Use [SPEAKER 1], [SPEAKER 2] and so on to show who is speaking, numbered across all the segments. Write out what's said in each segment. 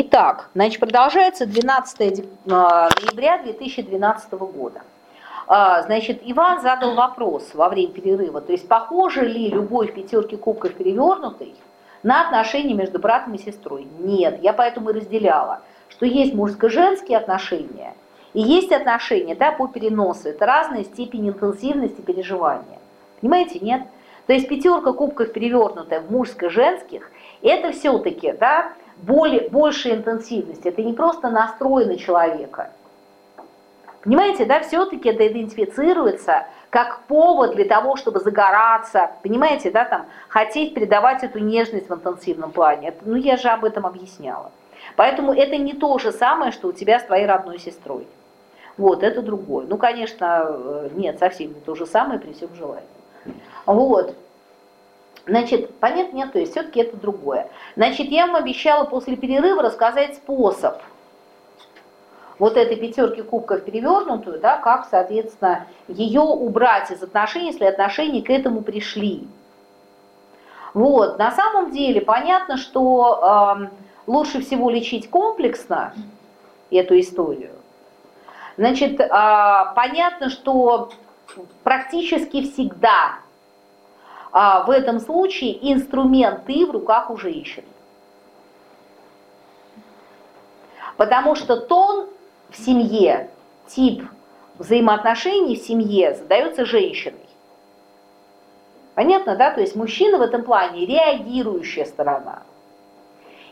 [SPEAKER 1] Итак, значит, продолжается 12 а, ноября 2012 года. А, значит, Иван задал вопрос во время перерыва, то есть похоже ли любовь пятерки кубков перевернутой на отношения между братом и сестрой? Нет, я поэтому и разделяла, что есть мужско-женские отношения и есть отношения да, по переносу. Это разная степень интенсивности переживания. Понимаете, нет? То есть пятерка кубков перевернутая в мужско-женских, это все-таки да, более, большая интенсивность. Это не просто настрой на человека. Понимаете, да, все-таки это идентифицируется как повод для того, чтобы загораться, понимаете, да, там, хотеть передавать эту нежность в интенсивном плане. Это, ну, я же об этом объясняла. Поэтому это не то же самое, что у тебя с твоей родной сестрой. Вот, это другое. Ну, конечно, э, нет, совсем не то же самое при всем желании. Вот. Значит, понятно, нет, то есть все-таки это другое. Значит, я вам обещала после перерыва рассказать способ вот этой пятерки кубков перевернутую, да, как, соответственно, ее убрать из отношений, если отношения к этому пришли. Вот, на самом деле понятно, что э, лучше всего лечить комплексно эту историю. Значит, э, понятно, что практически всегда а в этом случае инструменты в руках у женщины. Потому что тон в семье, тип взаимоотношений в семье задается женщиной. Понятно, да? То есть мужчина в этом плане реагирующая сторона.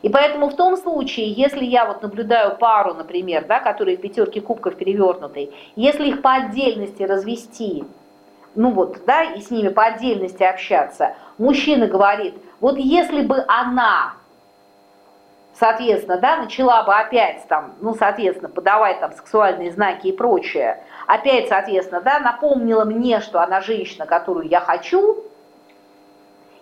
[SPEAKER 1] И поэтому в том случае, если я вот наблюдаю пару, например, да, которые в пятерке кубков перевернутой, если их по отдельности развести ну вот, да, и с ними по отдельности общаться, мужчина говорит, вот если бы она, соответственно, да, начала бы опять там, ну, соответственно, подавать там сексуальные знаки и прочее, опять, соответственно, да, напомнила мне, что она женщина, которую я хочу,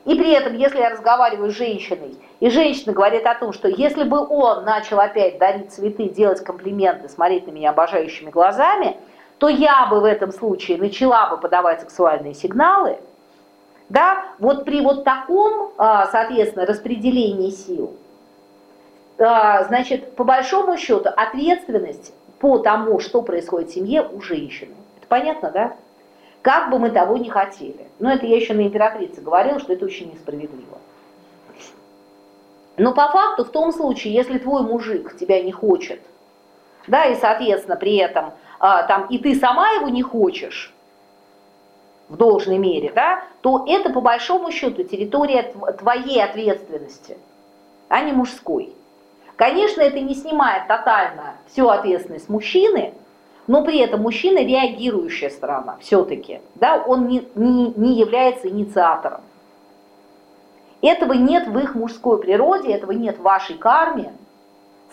[SPEAKER 1] и при этом, если я разговариваю с женщиной, и женщина говорит о том, что если бы он начал опять дарить цветы, делать комплименты, смотреть на меня обожающими глазами, то я бы в этом случае начала бы подавать сексуальные сигналы, да, вот при вот таком, а, соответственно, распределении сил, а, значит, по большому счету ответственность по тому, что происходит в семье, у женщины. Это понятно, да? Как бы мы того не хотели. Но это я еще на императрице говорила, что это очень несправедливо. Но по факту, в том случае, если твой мужик тебя не хочет, да, и, соответственно, при этом там, и ты сама его не хочешь в должной мере, да, то это по большому счету территория твоей ответственности, а не мужской. Конечно, это не снимает тотально всю ответственность мужчины, но при этом мужчина реагирующая сторона все-таки, да, он не, не, не является инициатором. Этого нет в их мужской природе, этого нет в вашей карме,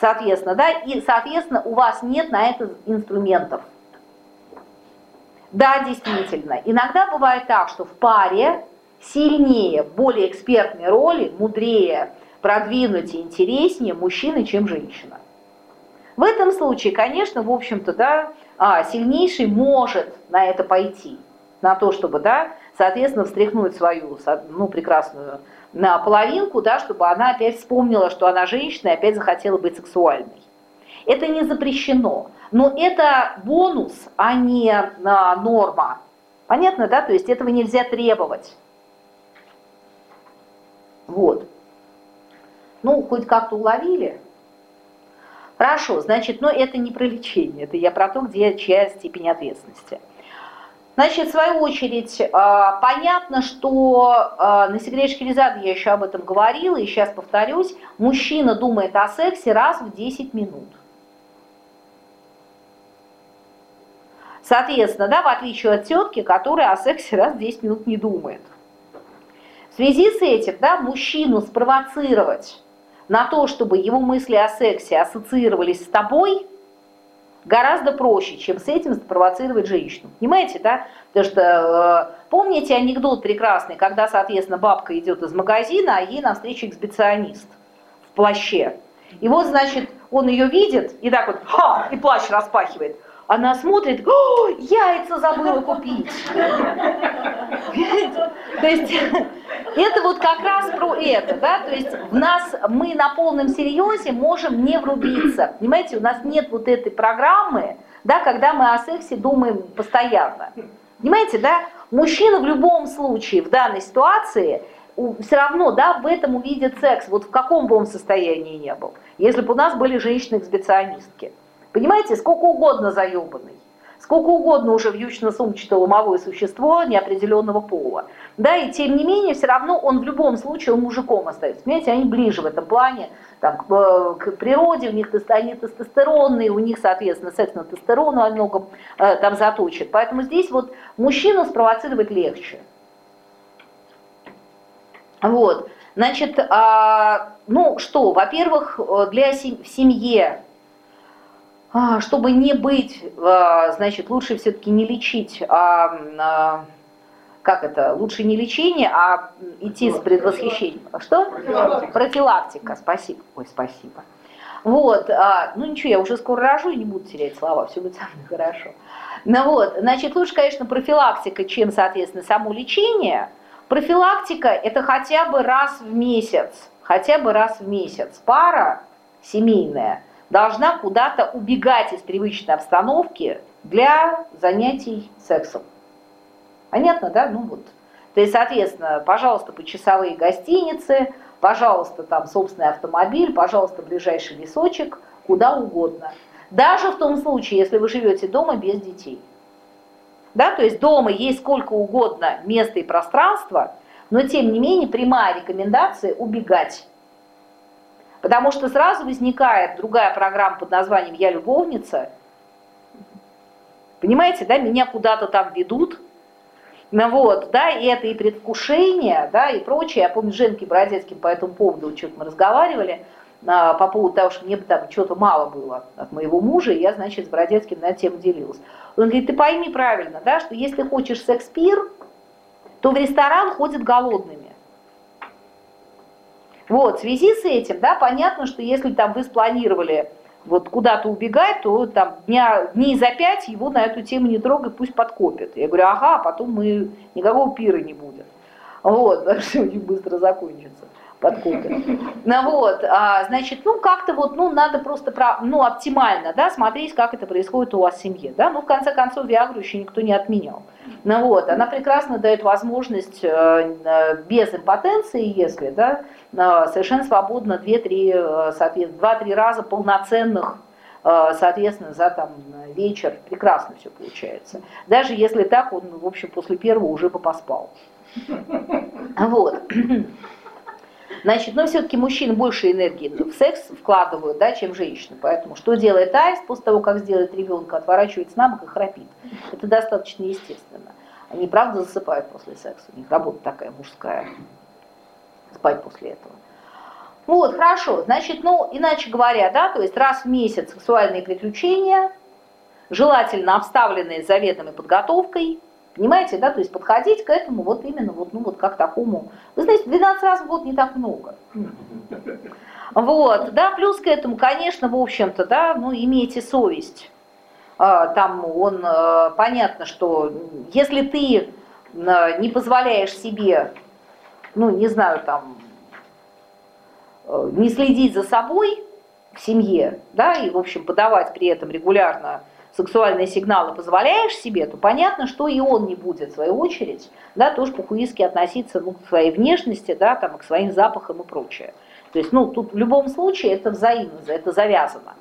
[SPEAKER 1] Соответственно, да, и, соответственно, у вас нет на это инструментов. Да, действительно, иногда бывает так, что в паре сильнее, более экспертные роли, мудрее, продвинутее, интереснее мужчины, чем женщина. В этом случае, конечно, в общем-то, да, а, сильнейший может на это пойти, на то, чтобы, да, соответственно, встряхнуть свою, ну, прекрасную на половинку, да, чтобы она опять вспомнила, что она женщина и опять захотела быть сексуальной. Это не запрещено, но это бонус, а не а, норма. Понятно, да? То есть этого нельзя требовать. Вот. Ну, хоть как-то уловили. Хорошо, значит, но это не про лечение, это я про то, где чья степень ответственности. Значит, в свою очередь, а, понятно, что а, на секрете Шкерезады я еще об этом говорила, и сейчас повторюсь, мужчина думает о сексе раз в 10 минут. Соответственно, да, в отличие от тетки, которая о сексе раз в 10 минут не думает. В связи с этим, да, мужчину спровоцировать на то, чтобы его мысли о сексе ассоциировались с тобой – гораздо проще, чем с этим спровоцировать женщину. Понимаете, да? Потому что э, помните анекдот прекрасный, когда, соответственно, бабка идет из магазина, а ей навстречу эксбиционист в плаще. И вот, значит, он ее видит и так вот, ха, и плащ распахивает. Она смотрит, О, яйца забыла купить. То есть это вот как раз про это, да, то есть в нас мы на полном серьезе можем не врубиться. Понимаете, у нас нет вот этой программы, да, когда мы о сексе думаем постоянно. Понимаете, да? Мужчина в любом случае в данной ситуации все равно, да, в этом увидит секс, вот в каком бы он состоянии не был. Если бы у нас были женщины-эксбиционистки. Понимаете, сколько угодно заебанный, сколько угодно уже вьючно-сумчатое ломовое существо неопределенного пола. Да, и тем не менее, все равно он в любом случае, он мужиком остается. Понимаете, они ближе в этом плане там, к, э, к природе, у них они тестостеронные, у них, соответственно, секс на тестостерон во многом э, там заточен. Поэтому здесь вот мужчину спровоцировать легче. Вот, значит, а, ну что, во-первых, э, для в семье чтобы не быть, а, значит, лучше все-таки не лечить, а, а, как это, лучше не лечение, а идти с предвосхищением. Что? Профилактика. Профилактика, спасибо. Ой, спасибо. Вот, ну ничего, я уже скоро рожу и не буду терять слова, все будет самое хорошо. Ну вот, значит, лучше, конечно, профилактика, чем, соответственно, само лечение. Профилактика – это хотя бы раз в месяц, хотя бы раз в месяц пара семейная – должна куда-то убегать из привычной обстановки для занятий сексом. Понятно, да? Ну вот. То есть, соответственно, пожалуйста, почасовые гостиницы, пожалуйста, там собственный автомобиль, пожалуйста, ближайший лесочек, куда угодно. Даже в том случае, если вы живете дома без детей. Да, то есть дома есть сколько угодно места и пространства, но тем не менее прямая рекомендация убегать Потому что сразу возникает другая программа под названием «Я любовница». Понимаете, да, меня куда-то там ведут, ну вот, да, и это и предвкушение, да, и прочее. Я помню, с Женкой Бродецким по этому поводу что-то мы разговаривали, а, по поводу того, что мне там что-то мало было от моего мужа, и я, значит, с Бродецким на тему делилась. Он говорит, ты пойми правильно, да, что если хочешь секс-пир, то в ресторан ходят голодными. Вот, в связи с этим, да, понятно, что если там вы спланировали вот куда-то убегать, то там дня, дней за пять его на эту тему не трогай, пусть подкопит. Я говорю, ага, а потом мы никакого пира не будет. Вот, что очень быстро закончится подкупят. Ну вот, а, значит, ну как-то вот, ну надо просто, про, ну оптимально, да, смотреть, как это происходит у вас в семье, да, ну в конце концов Виагру еще никто не отменял. Ну вот, она прекрасно дает возможность э, э без импотенции, если, да, э, совершенно свободно 2-3, э, соответственно, 2-3 раза полноценных соответственно, за там вечер прекрасно все получается. Даже если так, он, в общем, после первого уже бы поспал. Вот. Значит, но все-таки мужчины больше энергии в секс вкладывают, да, чем женщины. Поэтому что делает аист после того, как сделает ребенка, отворачивается на бок и храпит. Это достаточно естественно. Они правда засыпают после секса. У них работа такая мужская. Спать после этого. Вот, хорошо. Значит, ну, иначе говоря, да, то есть раз в месяц сексуальные приключения, желательно обставленные заведомой подготовкой, Понимаете, да, то есть подходить к этому вот именно вот, ну вот как такому. Вы знаете, 12 раз в год не так много. Вот, да, плюс к этому, конечно, в общем-то, да, ну имейте совесть. А, там он, а, понятно, что если ты а, не позволяешь себе, ну не знаю, там, не следить за собой в семье, да, и, в общем, подавать при этом регулярно сексуальные сигналы позволяешь себе, то понятно, что и он не будет, в свою очередь, да, тоже по-хуистски относиться ну, к своей внешности, да, там, к своим запахам и прочее. То есть, ну, тут в любом случае это взаимно, это завязано.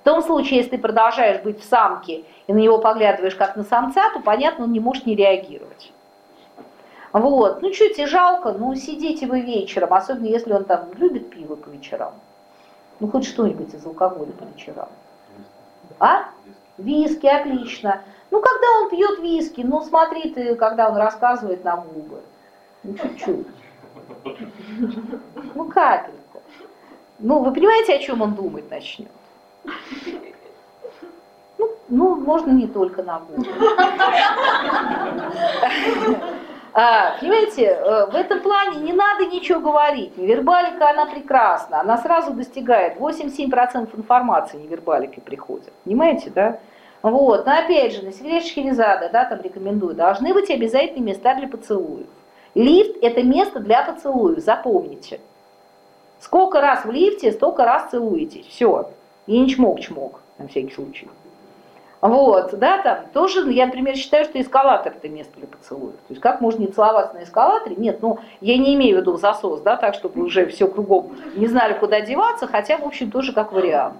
[SPEAKER 1] В том случае, если ты продолжаешь быть в самке и на него поглядываешь как на самца, то, понятно, он не может не реагировать. Вот, ну, чуть и жалко, ну, сидите вы вечером, особенно если он там любит пиво по вечерам. Ну, хоть что-нибудь из алкоголя по вечерам. А? Виски, отлично. Ну, когда он пьет виски, ну, смотри ты, когда он рассказывает нам губы. Ну, чуть-чуть. Ну, капельку. Ну, вы понимаете, о чем он думать начнет? Ну, ну можно не только на губы. А, понимаете, э, в этом плане не надо ничего говорить. Невербалика, она прекрасна. Она сразу достигает 8-7% информации невербаликой приходит. Понимаете, да? Вот, но опять же, на секрете Шхерезада, да, там рекомендую, должны быть обязательные места для поцелуев. Лифт – это место для поцелуев, запомните. Сколько раз в лифте, столько раз целуетесь. Все. И не чмок-чмок, на всякий случай. Вот, да, там тоже, я, например, считаю, что эскалатор это место для поцелуев. То есть как можно не целоваться на эскалаторе? Нет, ну, я не имею в виду засос, да, так, чтобы уже все кругом не знали, куда деваться, хотя, в общем, тоже как вариант.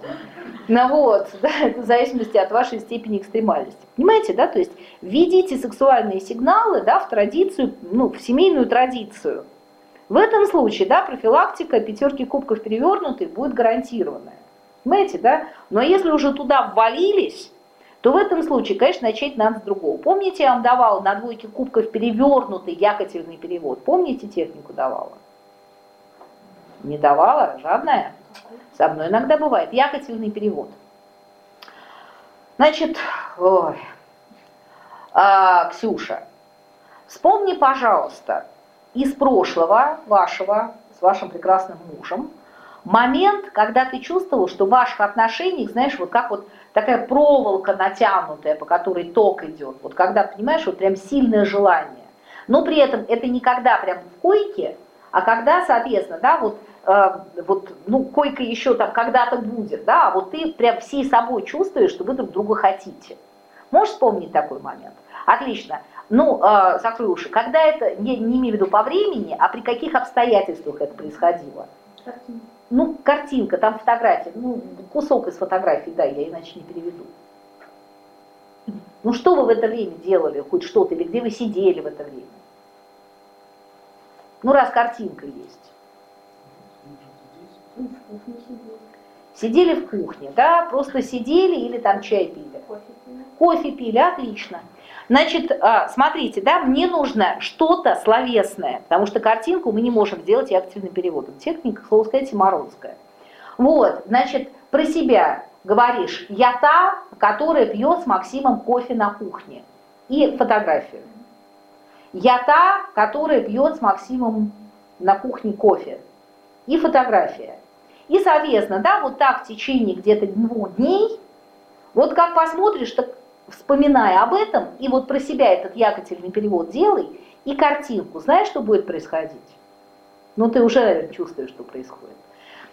[SPEAKER 1] Ну вот, да, в зависимости от вашей степени экстремальности. Понимаете, да, то есть введите сексуальные сигналы, да, в традицию, ну, в семейную традицию. В этом случае, да, профилактика пятерки кубков перевернутой будет гарантированная. Понимаете, да? Но если уже туда ввалились, то в этом случае, конечно, начать надо с другого. Помните, я вам давала на двойке кубков перевернутый якотельный перевод? Помните, технику давала? Не давала? Жадная? Со мной иногда бывает. Якотельный перевод. Значит, ой, а, Ксюша, вспомни, пожалуйста, из прошлого вашего, с вашим прекрасным мужем, момент, когда ты чувствовал, что в ваших отношениях, знаешь, вот как вот такая проволока натянутая, по которой ток идет, вот когда, понимаешь, вот прям сильное желание. Но при этом это не когда прям в койке, а когда, соответственно, да, вот, э, вот ну, койка еще там когда-то будет, да, а вот ты прям всей собой чувствуешь, что вы друг друга хотите. Можешь вспомнить такой момент? Отлично. Ну, э, закрой уши. Когда это, не, не имею в виду по времени, а при каких обстоятельствах это происходило? Ну, картинка, там фотография, ну, кусок из фотографии, да, я иначе не переведу. Ну, что вы в это время делали, хоть что-то, или где вы сидели в это время? Ну, раз картинка есть. Сидели в кухне, да, просто сидели или там чай пили. Кофе пили. Кофе пили, отлично. Значит, а, смотрите, да, мне нужно что-то словесное, потому что картинку мы не можем сделать и активным переводом. Техника, слово сказать, симородская. Вот, значит, про себя говоришь, я та, которая пьет с Максимом кофе на кухне. И фотографию. Я та, которая пьет с Максимом на кухне кофе. И фотография. И, соответственно, да, вот так в течение где-то двух дней, вот как посмотришь, так вспоминая об этом, и вот про себя этот якотельный перевод делай, и картинку, знаешь, что будет происходить? Ну, ты уже чувствуешь, что происходит.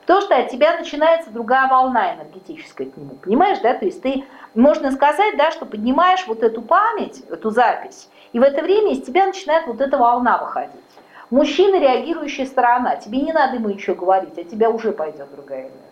[SPEAKER 1] То, что от тебя начинается другая волна энергетическая к нему, понимаешь, да? То есть ты, можно сказать, да, что поднимаешь вот эту память, эту запись, и в это время из тебя начинает вот эта волна выходить. Мужчина реагирующая сторона, тебе не надо ему еще говорить, а тебя уже пойдет другая энергия.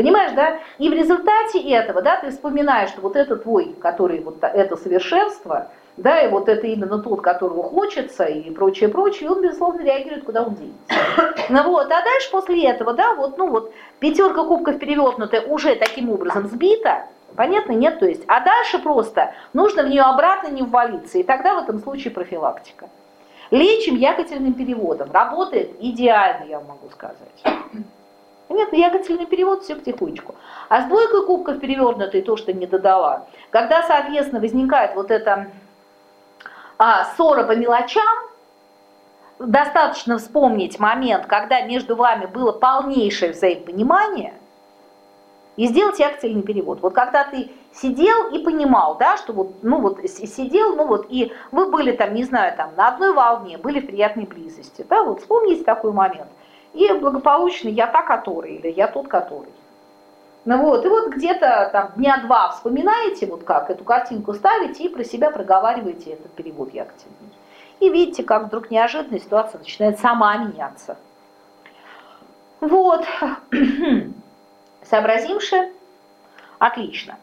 [SPEAKER 1] Понимаешь, да? И в результате этого, да, ты вспоминаешь, что вот это твой, который вот это совершенство, да, и вот это именно тот, которого хочется, и прочее, прочее, и он, безусловно, реагирует, куда он денется. Ну вот, а дальше после этого, да, вот, ну вот, пятерка кубков перевернутая уже таким образом сбита, понятно, нет, то есть, а дальше просто нужно в нее обратно не ввалиться, и тогда в этом случае профилактика. Лечим якотельным переводом, работает идеально, я могу сказать. Нет, ягодительный перевод, все потихонечку. А с двойкой кубков перевернутой, то, что не додала, когда, соответственно, возникает вот эта а, ссора по мелочам, достаточно вспомнить момент, когда между вами было полнейшее взаимопонимание, и сделать ягодительный перевод. Вот когда ты сидел и понимал, да, что вот, ну вот сидел, ну вот, и вы были там, не знаю, там на одной волне, были в приятной близости, да, вот вспомните такой момент и благополучно я та, который, или я тот, который. Ну вот, и вот где-то там дня два вспоминаете, вот как эту картинку ставите и про себя проговариваете этот перевод якотельный. И видите, как вдруг неожиданно ситуация начинает сама меняться. Вот, сообразимши, отлично.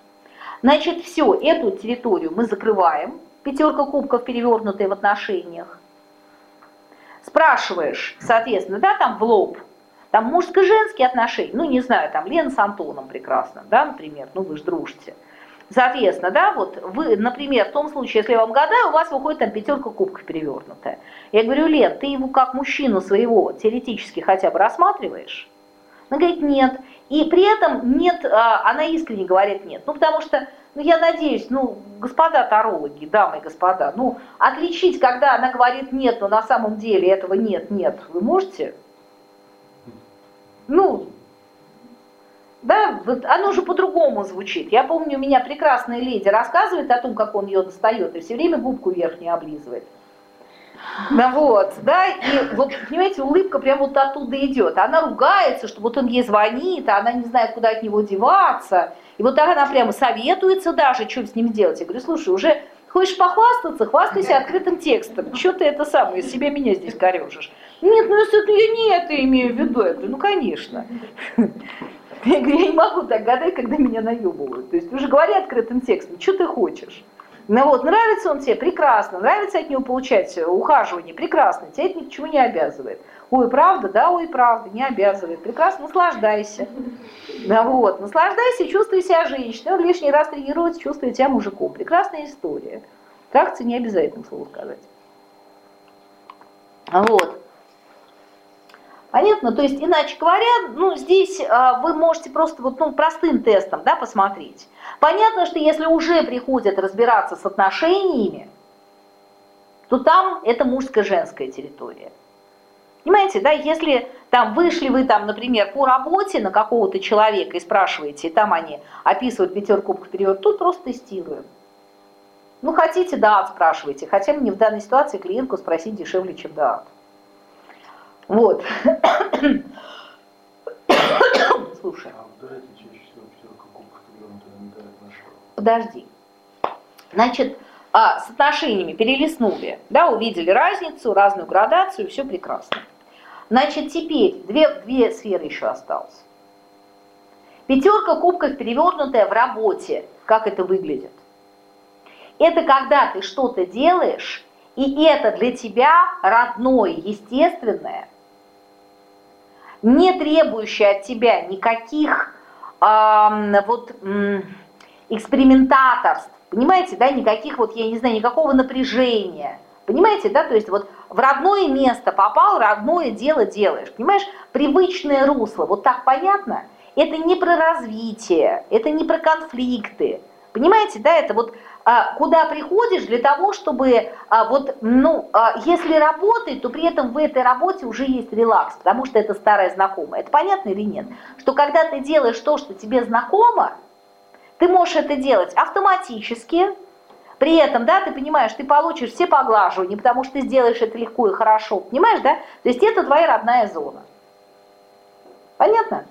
[SPEAKER 1] Значит, все, эту территорию мы закрываем, пятерка кубков перевернутая в отношениях спрашиваешь, соответственно, да, там в лоб, там мужско-женские отношения, ну, не знаю, там Лена с Антоном прекрасно, да, например, ну, вы же дружите. Соответственно, да, вот вы, например, в том случае, если я вам гадаю, у вас выходит там пятерка кубков перевернутая. Я говорю, Лен, ты его как мужчину своего теоретически хотя бы рассматриваешь? Она говорит, нет. И при этом нет, а, она искренне говорит нет. Ну, потому что ну, я надеюсь, ну, господа тарологи, дамы и господа, ну, отличить, когда она говорит нет, но на самом деле этого нет, нет, вы можете? Ну, да, вот оно же по-другому звучит. Я помню, у меня прекрасная леди рассказывает о том, как он ее достает, и все время губку верхнюю облизывает. Ну вот, да, и вот, понимаете, улыбка прям вот оттуда идет. Она ругается, что вот он ей звонит, а она не знает, куда от него деваться. И вот она прямо советуется даже, что с ним делать. Я говорю, слушай, уже хочешь похвастаться, хвастайся открытым текстом. Что ты это самое, из себя меня здесь корежишь? Нет, ну если это я не это имею в виду. Я говорю, ну конечно. Я говорю, я не могу так гадать, когда меня наебывают. То есть уже говори открытым текстом, что ты хочешь. Ну вот, нравится он тебе, прекрасно, нравится от него получать ухаживание, прекрасно, тебя это ни к чему не обязывает. Ой, правда, да, ой, правда, не обязывает. Прекрасно, наслаждайся. Да вот, наслаждайся, чувствуй себя женщиной. Он лишний раз тренируется, чувствует себя мужиком. Прекрасная история. Как не обязательно слово сказать. Вот. Понятно? То есть, иначе говоря, ну, здесь а, вы можете просто вот, ну, простым тестом да, посмотреть. Понятно, что если уже приходят разбираться с отношениями, то там это мужско-женская территория. Понимаете, да, если там вышли вы там, например, по работе на какого-то человека и спрашиваете, и там они описывают пятерку переворот, тут просто тестируем. Ну, хотите, да, спрашивайте. Хотя мне в данной ситуации клиентку спросить дешевле, чем да. Вот. Слушай. А Подожди. Значит, а, с отношениями перелистнули, да, увидели разницу, разную градацию, все прекрасно. Значит, теперь две, две сферы еще осталось. Пятерка кубков перевернутая в работе. Как это выглядит? Это когда ты что-то делаешь, и это для тебя родное, естественное, не требующее от тебя никаких э, вот э, экспериментаторств, понимаете, да, никаких вот, я не знаю, никакого напряжения, понимаете, да, то есть вот в родное место попал, родное дело делаешь, понимаешь, привычное русло, вот так понятно, это не про развитие, это не про конфликты, понимаете, да, это вот куда приходишь для того, чтобы а, вот, ну, а, если работать, то при этом в этой работе уже есть релакс, потому что это старое знакомое. Это понятно или нет? Что когда ты делаешь то, что тебе знакомо, ты можешь это делать автоматически, при этом, да, ты понимаешь, ты получишь все поглаживания, потому что ты сделаешь это легко и хорошо, понимаешь, да? То есть это твоя родная зона. Понятно?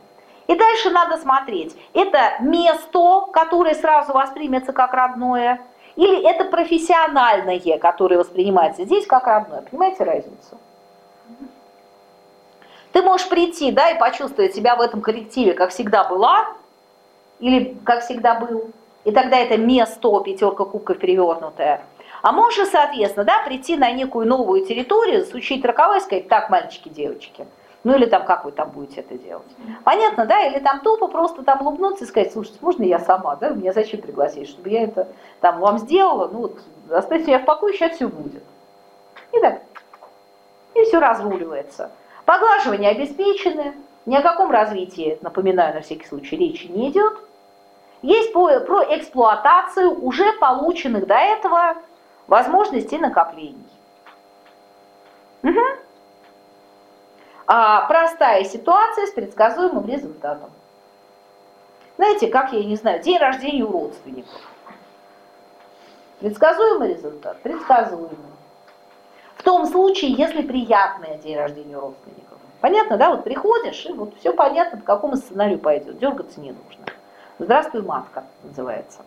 [SPEAKER 1] И дальше надо смотреть, это место, которое сразу воспримется как родное, или это профессиональное, которое воспринимается здесь как родное. Понимаете разницу? Ты можешь прийти, да, и почувствовать себя в этом коллективе, как всегда была, или как всегда был, и тогда это место, пятерка кубков перевернутая. А можешь, соответственно, да, прийти на некую новую территорию, засучить рукава и сказать, так, мальчики, девочки, ну или там, как вы там будете это делать? Понятно, да? Или там тупо просто там улыбнуться и сказать, слушайте, можно я сама, да? Меня зачем пригласить, чтобы я это там вам сделала? Ну вот, оставьте меня в покое, сейчас все будет. И так. И все разруливается. Поглаживания обеспечены, ни о каком развитии, напоминаю на всякий случай, речи не идет. Есть про, про эксплуатацию уже полученных до этого возможностей накоплений. Угу а простая ситуация с предсказуемым результатом. Знаете, как, я не знаю, день рождения у родственников. Предсказуемый результат? Предсказуемый. В том случае, если приятный день рождения у родственников. Понятно, да? Вот приходишь, и вот все понятно, по какому сценарию пойдет. Дергаться не нужно. Здравствуй, матка, называется.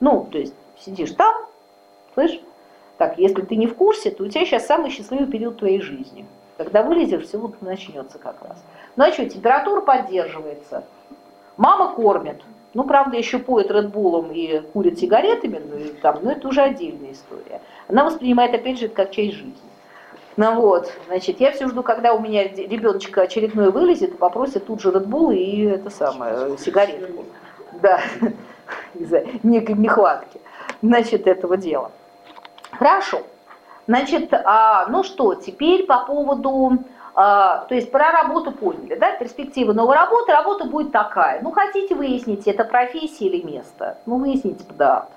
[SPEAKER 1] Ну, то есть сидишь там, слышь, так, если ты не в курсе, то у тебя сейчас самый счастливый период твоей жизни – когда вылезешь, все вот начнется как раз. Ну что, температура поддерживается. Мама кормит. Ну, правда, еще поет Редбулом и курит сигаретами, ну, там, но это уже отдельная история. Она воспринимает, опять же, это как часть жизни. Ну вот, значит, я все жду, когда у меня ребеночек очередной вылезет попросит тут же Редбул и это самое, сигаретку. Да, из-за нехватки, значит, этого дела. Хорошо. Значит, а, ну что, теперь по поводу, а, то есть про работу поняли, да, перспектива новой работы, работа будет такая. Ну, хотите выяснить, это профессия или место? Ну, выясните дату.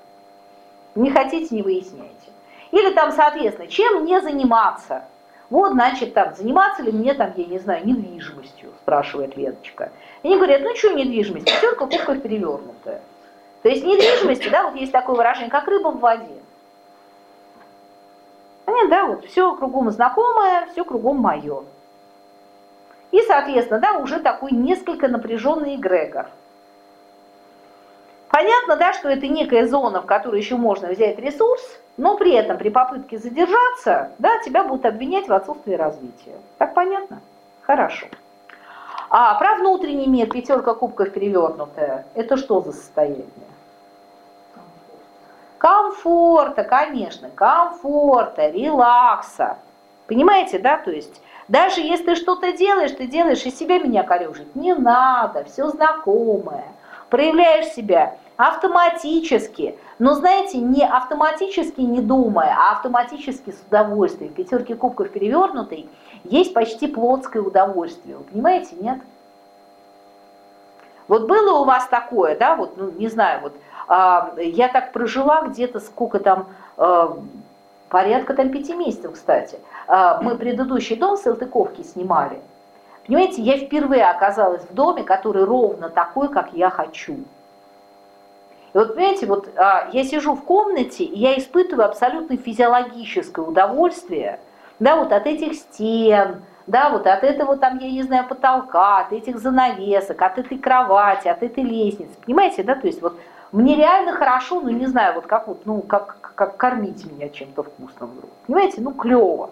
[SPEAKER 1] Не хотите, не выясняйте. Или там, соответственно, чем мне заниматься? Вот, значит, там, заниматься ли мне, там, я не знаю, недвижимостью, спрашивает Леночка. И они говорят, ну что недвижимость, пятерка кубков перевернутая. То есть недвижимости, да, вот есть такое выражение, как рыба в воде. Понятно, да, вот все кругом знакомое, все кругом мое. И, соответственно, да, уже такой несколько напряженный эгрегор. Понятно, да, что это некая зона, в которой еще можно взять ресурс, но при этом при попытке задержаться, да, тебя будут обвинять в отсутствии развития. Так понятно? Хорошо. А про внутренний мир, пятерка кубков перевернутая, это что за состояние? Комфорта, конечно, комфорта, релакса. Понимаете, да, то есть даже если что-то делаешь, ты делаешь из себя меня корежить. Не надо, все знакомое. Проявляешь себя автоматически. Но знаете, не автоматически не думая, а автоматически с удовольствием. Пятерки кубков перевернутый есть почти плотское удовольствие. Вы понимаете, нет? Вот было у вас такое, да, вот, ну, не знаю, вот, я так прожила где-то сколько там, а, порядка там пяти месяцев, кстати. А, мы предыдущий дом в Салтыковке снимали. Понимаете, я впервые оказалась в доме, который ровно такой, как я хочу. И вот, понимаете, вот а, я сижу в комнате, и я испытываю абсолютно физиологическое удовольствие, да, вот от этих стен, да, вот от этого там, я не знаю, потолка, от этих занавесок, от этой кровати, от этой лестницы, понимаете, да, то есть вот мне реально хорошо, ну не знаю, вот как вот, ну как, как кормить меня чем-то вкусным вдруг, понимаете, ну клево.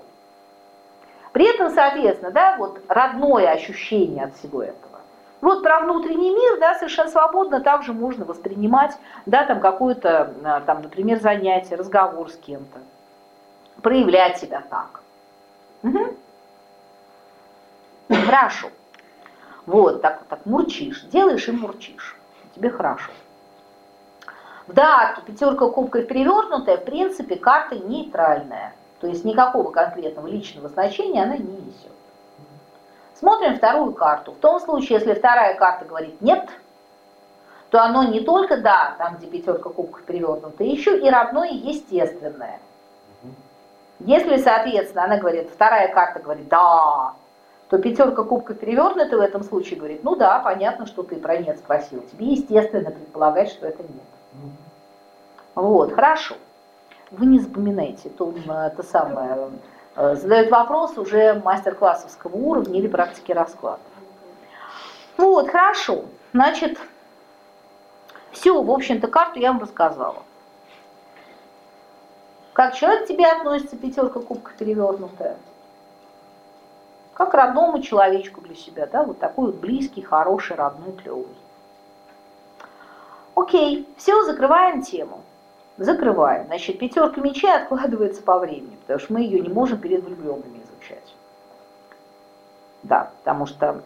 [SPEAKER 1] При этом, соответственно, да, вот родное ощущение от всего этого. Вот про внутренний мир, да, совершенно свободно также можно воспринимать, да, там какое-то, а, там, например, занятие, разговор с кем-то, проявлять себя так. Угу. Хорошо. Вот, так, так мурчишь, делаешь и мурчишь. Тебе хорошо. Датке пятерка кубков перевернутая, в принципе, карта нейтральная. То есть никакого конкретного личного значения она не несет. Смотрим вторую карту. В том случае, если вторая карта говорит «нет», то оно не только «да», там, где пятерка кубков перевернута, еще и родное и естественное. Если, соответственно, она говорит, вторая карта говорит «да», то пятерка кубков перевернута в этом случае говорит, ну да, понятно, что ты про нет спросил. Тебе естественно предполагать, что это нет. Вот, хорошо. Вы не запоминайте, то, это самое, Э, задают вопрос уже мастер-классовского уровня или практики раскладов. Ну вот, хорошо. Значит, все, в общем-то, карту я вам рассказала. Как человек к тебе относится, пятерка кубка перевернутая? Как родному человечку для себя, да, вот такой вот близкий, хороший, родной, клевый. Окей, все, закрываем тему закрываем. Значит, пятерка мечей откладывается по времени, потому что мы ее не можем перед влюбленными изучать. Да, потому что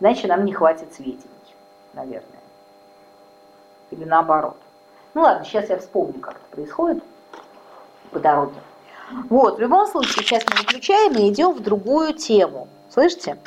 [SPEAKER 1] иначе нам не хватит сведений, наверное. Или наоборот. Ну ладно, сейчас я вспомню, как это происходит по дороге. Вот, в любом случае, сейчас мы выключаем и идем в другую тему. Слышите?